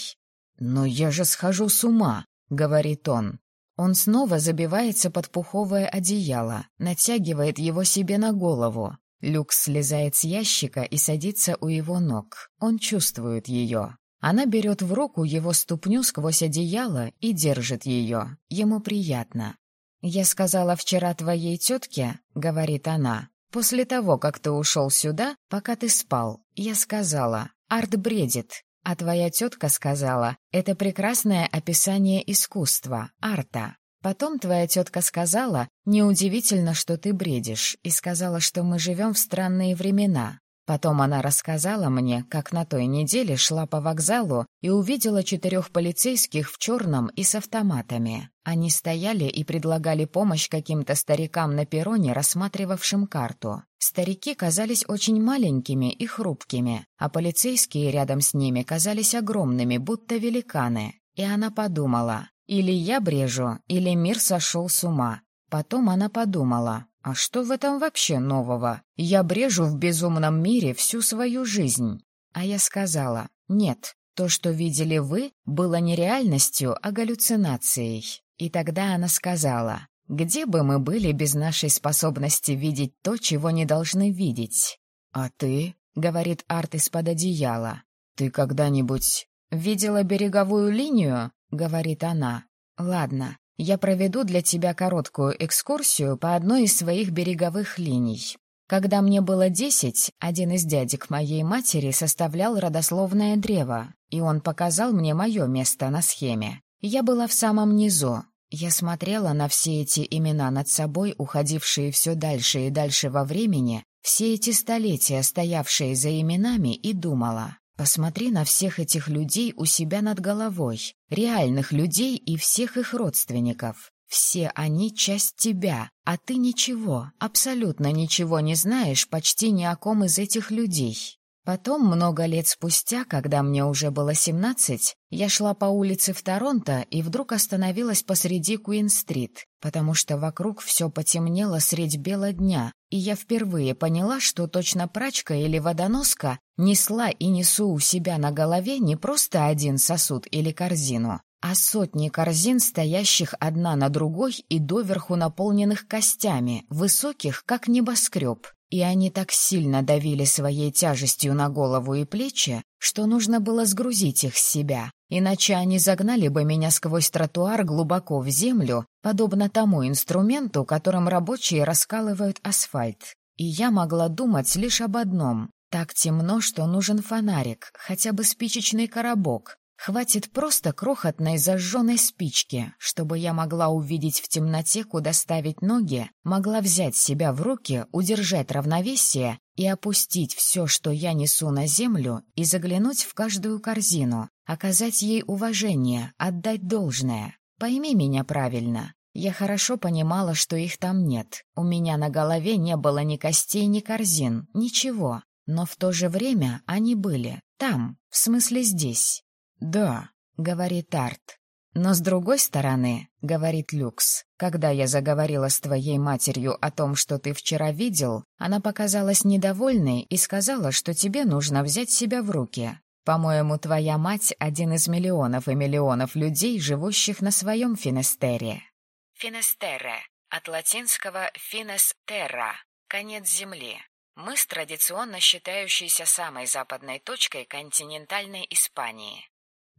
«Но я же схожу с ума», — говорит он. Он снова забивается под пуховое одеяло, натягивает его себе на голову. Люкс слезает с ящика и садится у его ног. Он чувствует ее. Она берет в руку его ступню сквозь одеяло и держит ее. Ему приятно. «Я сказала вчера твоей тетке», — говорит она, «после того, как ты ушел сюда, пока ты спал, я сказала, Арт бредит, а твоя тетка сказала, это прекрасное описание искусства, арта. Потом твоя тетка сказала, неудивительно, что ты бредишь, и сказала, что мы живем в странные времена. Потом она рассказала мне, как на той неделе шла по вокзалу и увидела четырех полицейских в черном и с автоматами. Они стояли и предлагали помощь каким-то старикам на перроне, рассматривавшим карту. Старики казались очень маленькими и хрупкими, а полицейские рядом с ними казались огромными, будто великаны. И она подумала, или я брежу, или мир сошел с ума. Потом она подумала, а что в этом вообще нового? Я брежу в безумном мире всю свою жизнь. А я сказала, нет, то, что видели вы, было не реальностью, а галлюцинацией. И тогда она сказала, где бы мы были без нашей способности видеть то, чего не должны видеть? А ты, — говорит Арт из-под одеяла, — ты когда-нибудь видела береговую линию? — говорит она. Ладно, Я проведу для тебя короткую экскурсию по одной из своих береговых линий. Когда мне было десять, один из дядек моей матери составлял родословное древо, и он показал мне мое место на схеме. Я была в самом низу. Я смотрела на все эти имена над собой, уходившие все дальше и дальше во времени, все эти столетия, стоявшие за именами, и думала. Посмотри на всех этих людей у себя над головой, реальных людей и всех их родственников. Все они часть тебя, а ты ничего, абсолютно ничего не знаешь почти ни о ком из этих людей. Потом, много лет спустя, когда мне уже было семнадцать, я шла по улице в Торонто и вдруг остановилась посреди Куин-стрит, потому что вокруг все потемнело средь бела дня, и я впервые поняла, что точно прачка или водоноска несла и несу у себя на голове не просто один сосуд или корзину, а сотни корзин, стоящих одна на другой и доверху наполненных костями, высоких, как небоскреб. И они так сильно давили своей тяжестью на голову и плечи, что нужно было сгрузить их с себя, иначе они загнали бы меня сквозь тротуар глубоко в землю, подобно тому инструменту, которым рабочие раскалывают асфальт. И я могла думать лишь об одном. Так темно, что нужен фонарик, хотя бы спичечный коробок, Хватит просто крохотной зажженной спички, чтобы я могла увидеть в темноте, куда ставить ноги, могла взять себя в руки, удержать равновесие и опустить все, что я несу на землю, и заглянуть в каждую корзину, оказать ей уважение, отдать должное. Пойми меня правильно. Я хорошо понимала, что их там нет. У меня на голове не было ни костей, ни корзин, ничего. Но в то же время они были. Там, в смысле здесь. «Да», — говорит Арт. «Но с другой стороны», — говорит Люкс, «когда я заговорила с твоей матерью о том, что ты вчера видел, она показалась недовольной и сказала, что тебе нужно взять себя в руки. По-моему, твоя мать — один из миллионов и миллионов людей, живущих на своем Финестере». Финестере. От латинского «финес терра» — конец земли. Мыс, традиционно считающийся самой западной точкой континентальной Испании.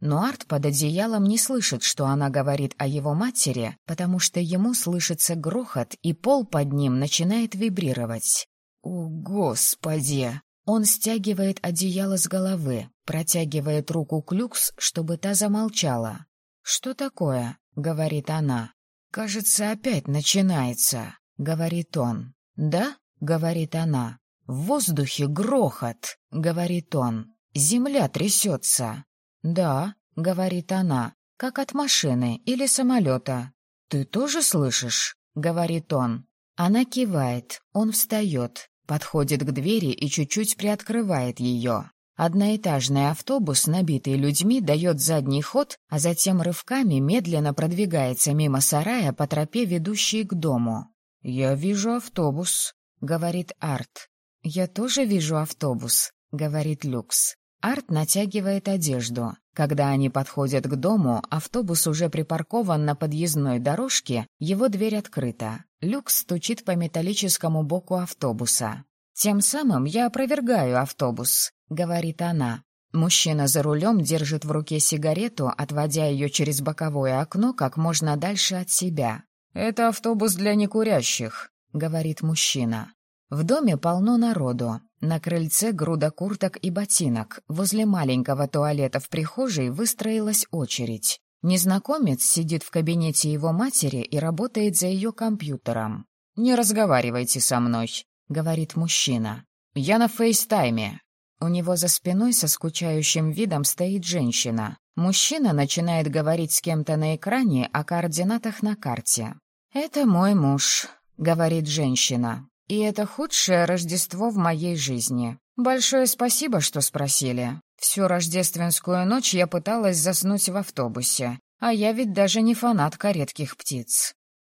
Но Арт под одеялом не слышит, что она говорит о его матери, потому что ему слышится грохот, и пол под ним начинает вибрировать. «О, Господи!» Он стягивает одеяло с головы, протягивает руку к Люкс, чтобы та замолчала. «Что такое?» — говорит она. «Кажется, опять начинается», — говорит он. «Да?» — говорит она. «В воздухе грохот», — говорит он. «Земля трясется». «Да», — говорит она, — «как от машины или самолета». «Ты тоже слышишь?» — говорит он. Она кивает, он встает, подходит к двери и чуть-чуть приоткрывает ее. Одноэтажный автобус, набитый людьми, дает задний ход, а затем рывками медленно продвигается мимо сарая по тропе, ведущей к дому. «Я вижу автобус», — говорит Арт. «Я тоже вижу автобус», — говорит Люкс. Арт натягивает одежду. Когда они подходят к дому, автобус уже припаркован на подъездной дорожке, его дверь открыта. Люкс стучит по металлическому боку автобуса. «Тем самым я опровергаю автобус», — говорит она. Мужчина за рулем держит в руке сигарету, отводя ее через боковое окно как можно дальше от себя. «Это автобус для некурящих», — говорит мужчина. В доме полно народу. На крыльце груда курток и ботинок. Возле маленького туалета в прихожей выстроилась очередь. Незнакомец сидит в кабинете его матери и работает за ее компьютером. «Не разговаривайте со мной», — говорит мужчина. «Я на фейстайме». У него за спиной со скучающим видом стоит женщина. Мужчина начинает говорить с кем-то на экране о координатах на карте. «Это мой муж», — говорит женщина. И это худшее Рождество в моей жизни. Большое спасибо, что спросили. Всю рождественскую ночь я пыталась заснуть в автобусе, а я ведь даже не фанатка редких птиц.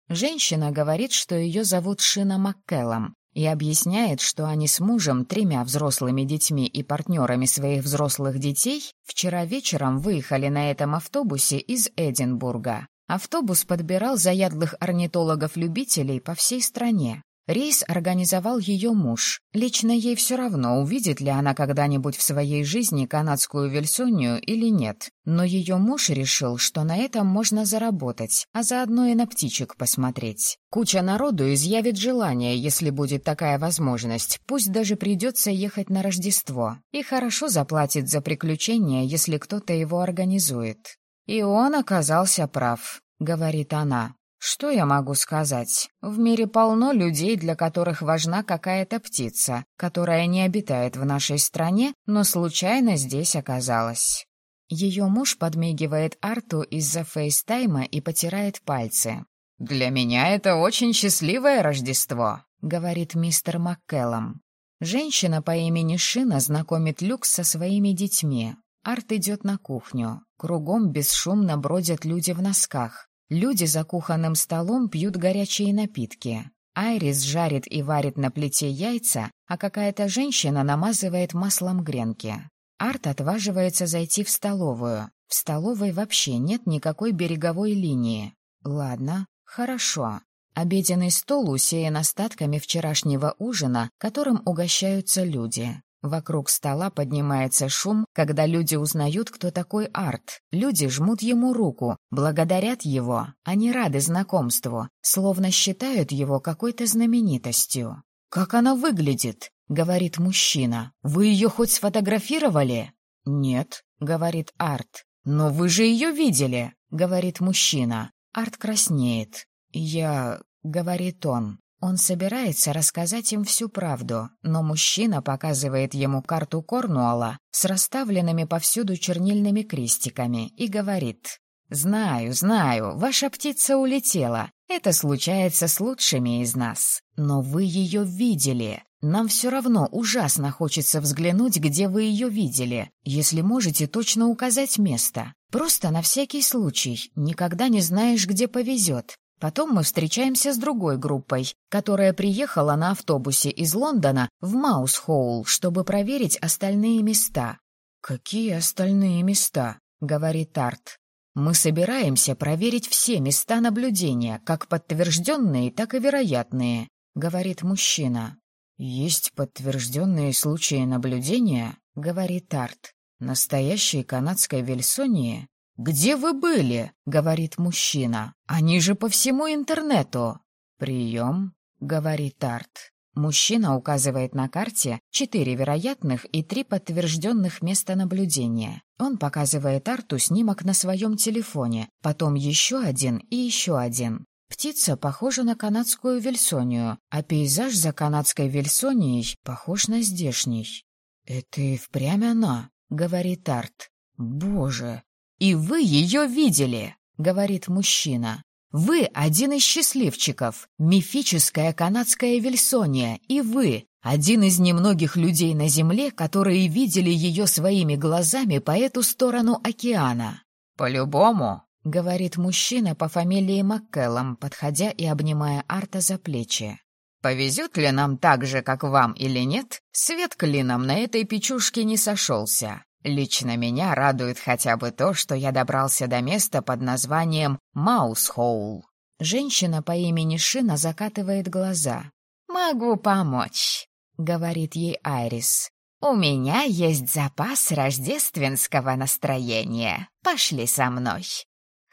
Женщина говорит, что ее зовут Шина Маккеллом, и объясняет, что они с мужем, тремя взрослыми детьми и партнерами своих взрослых детей вчера вечером выехали на этом автобусе из Эдинбурга. Автобус подбирал заядлых орнитологов-любителей по всей стране. Рейс организовал ее муж. Лично ей все равно, увидит ли она когда-нибудь в своей жизни канадскую Вильсонию или нет. Но ее муж решил, что на этом можно заработать, а заодно и на птичек посмотреть. Куча народу изъявит желание, если будет такая возможность, пусть даже придется ехать на Рождество. И хорошо заплатит за приключения, если кто-то его организует. И он оказался прав, говорит она. Что я могу сказать? В мире полно людей, для которых важна какая-то птица, которая не обитает в нашей стране, но случайно здесь оказалась. Ее муж подмигивает Арту из-за фейстайма и потирает пальцы. «Для меня это очень счастливое Рождество», — говорит мистер МакКеллом. Женщина по имени Шина знакомит Люкс со своими детьми. Арт идет на кухню. Кругом бесшумно бродят люди в носках. Люди за кухонным столом пьют горячие напитки. Айрис жарит и варит на плите яйца, а какая-то женщина намазывает маслом гренки. Арт отваживается зайти в столовую. В столовой вообще нет никакой береговой линии. Ладно, хорошо. Обеденный стол усеян остатками вчерашнего ужина, которым угощаются люди. Вокруг стола поднимается шум, когда люди узнают, кто такой Арт. Люди жмут ему руку, благодарят его, они рады знакомству, словно считают его какой-то знаменитостью. «Как она выглядит?» — говорит мужчина. «Вы ее хоть сфотографировали?» «Нет», — говорит Арт. «Но вы же ее видели», — говорит мужчина. Арт краснеет. «Я...» — говорит он. Он собирается рассказать им всю правду, но мужчина показывает ему карту Корнуолла с расставленными повсюду чернильными крестиками и говорит «Знаю, знаю, ваша птица улетела. Это случается с лучшими из нас. Но вы ее видели. Нам все равно ужасно хочется взглянуть, где вы ее видели. Если можете точно указать место. Просто на всякий случай. Никогда не знаешь, где повезет. Потом мы встречаемся с другой группой, которая приехала на автобусе из Лондона в Маусхоул, чтобы проверить остальные места. «Какие остальные места?» — говорит Арт. «Мы собираемся проверить все места наблюдения, как подтвержденные, так и вероятные», — говорит мужчина. «Есть подтвержденные случаи наблюдения?» — говорит Арт. «Настоящей канадской Вильсонии «Где вы были?» — говорит мужчина. «Они же по всему интернету». «Прием», — говорит Арт. Мужчина указывает на карте четыре вероятных и три подтвержденных места наблюдения. Он показывает Арту снимок на своем телефоне, потом еще один и еще один. Птица похожа на канадскую вельсонию, а пейзаж за канадской вельсонией похож на здешний. «Это и впрямь она», — говорит Арт. «Боже, «И вы ее видели», — говорит мужчина. «Вы один из счастливчиков, мифическая канадская Вильсония, и вы один из немногих людей на Земле, которые видели ее своими глазами по эту сторону океана». «По-любому», — говорит мужчина по фамилии Маккеллом, подходя и обнимая Арта за плечи. «Повезет ли нам так же, как вам, или нет, свет клином на этой печушке не сошелся. Лично меня радует хотя бы то, что я добрался до места под названием Маусхоул. Женщина по имени Шина закатывает глаза. «Могу помочь», — говорит ей Айрис. «У меня есть запас рождественского настроения. Пошли со мной».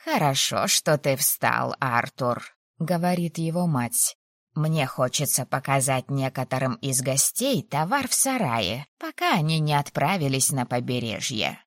«Хорошо, что ты встал, Артур», — говорит его мать. Мне хочется показать некоторым из гостей товар в сарае, пока они не отправились на побережье.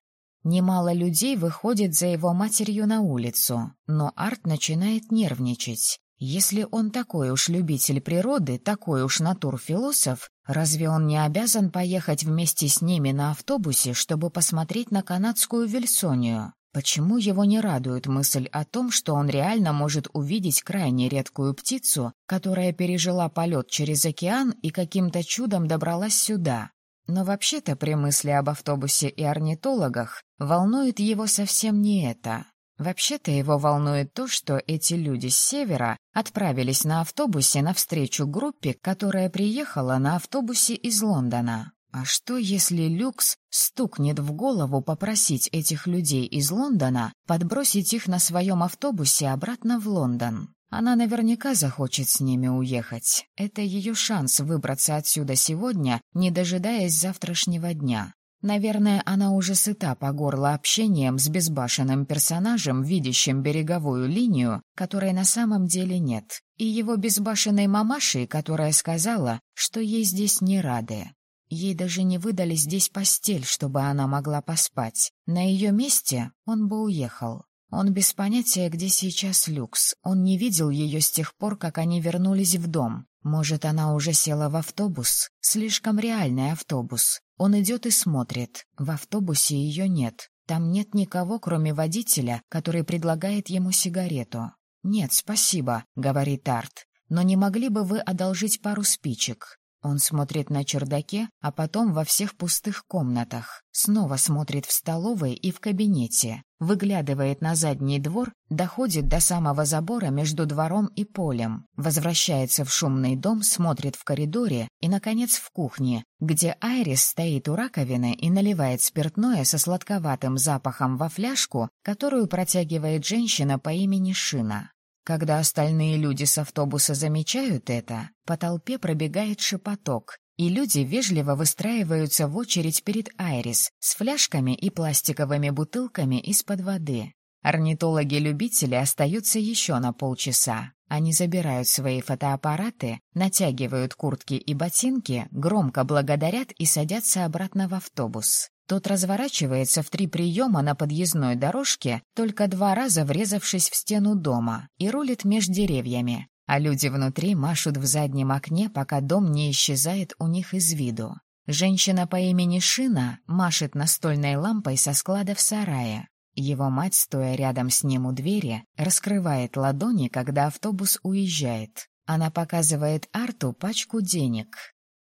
Немало людей выходит за его матерью на улицу, но Арт начинает нервничать. Если он такой уж любитель природы, такой уж натурфилософ, разве он не обязан поехать вместе с ними на автобусе, чтобы посмотреть на канадскую Вильсонию? Почему его не радует мысль о том, что он реально может увидеть крайне редкую птицу, которая пережила полет через океан и каким-то чудом добралась сюда? Но вообще-то при мысли об автобусе и орнитологах волнует его совсем не это. Вообще-то его волнует то, что эти люди с севера отправились на автобусе навстречу группе, которая приехала на автобусе из Лондона. А что, если Люкс стукнет в голову попросить этих людей из Лондона подбросить их на своем автобусе обратно в Лондон? Она наверняка захочет с ними уехать. Это ее шанс выбраться отсюда сегодня, не дожидаясь завтрашнего дня. Наверное, она уже сыта по горло общением с безбашенным персонажем, видящим береговую линию, которой на самом деле нет, и его безбашенной мамашей, которая сказала, что ей здесь не рады. Ей даже не выдали здесь постель, чтобы она могла поспать. На ее месте он бы уехал. Он без понятия, где сейчас Люкс. Он не видел ее с тех пор, как они вернулись в дом. Может, она уже села в автобус? Слишком реальный автобус. Он идет и смотрит. В автобусе ее нет. Там нет никого, кроме водителя, который предлагает ему сигарету. «Нет, спасибо», — говорит Арт. «Но не могли бы вы одолжить пару спичек?» Он смотрит на чердаке, а потом во всех пустых комнатах. Снова смотрит в столовой и в кабинете. Выглядывает на задний двор, доходит до самого забора между двором и полем. Возвращается в шумный дом, смотрит в коридоре и, наконец, в кухне, где Айрис стоит у раковины и наливает спиртное со сладковатым запахом во фляжку, которую протягивает женщина по имени Шина. Когда остальные люди с автобуса замечают это, по толпе пробегает шепоток, и люди вежливо выстраиваются в очередь перед Айрис с фляжками и пластиковыми бутылками из-под воды. Орнитологи-любители остаются еще на полчаса. Они забирают свои фотоаппараты, натягивают куртки и ботинки, громко благодарят и садятся обратно в автобус. Тот разворачивается в три приема на подъездной дорожке, только два раза врезавшись в стену дома, и рулит меж деревьями, а люди внутри машут в заднем окне, пока дом не исчезает у них из виду. Женщина по имени Шина машет настольной лампой со склада в сарае. Его мать, стоя рядом с ним у двери, раскрывает ладони, когда автобус уезжает. Она показывает Арту пачку денег.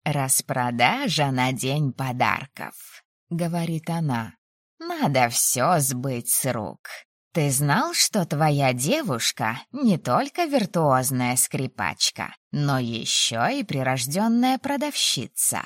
«Распродажа на день подарков», — говорит она. «Надо все сбыть с рук. Ты знал, что твоя девушка не только виртуозная скрипачка, но еще и прирожденная продавщица?»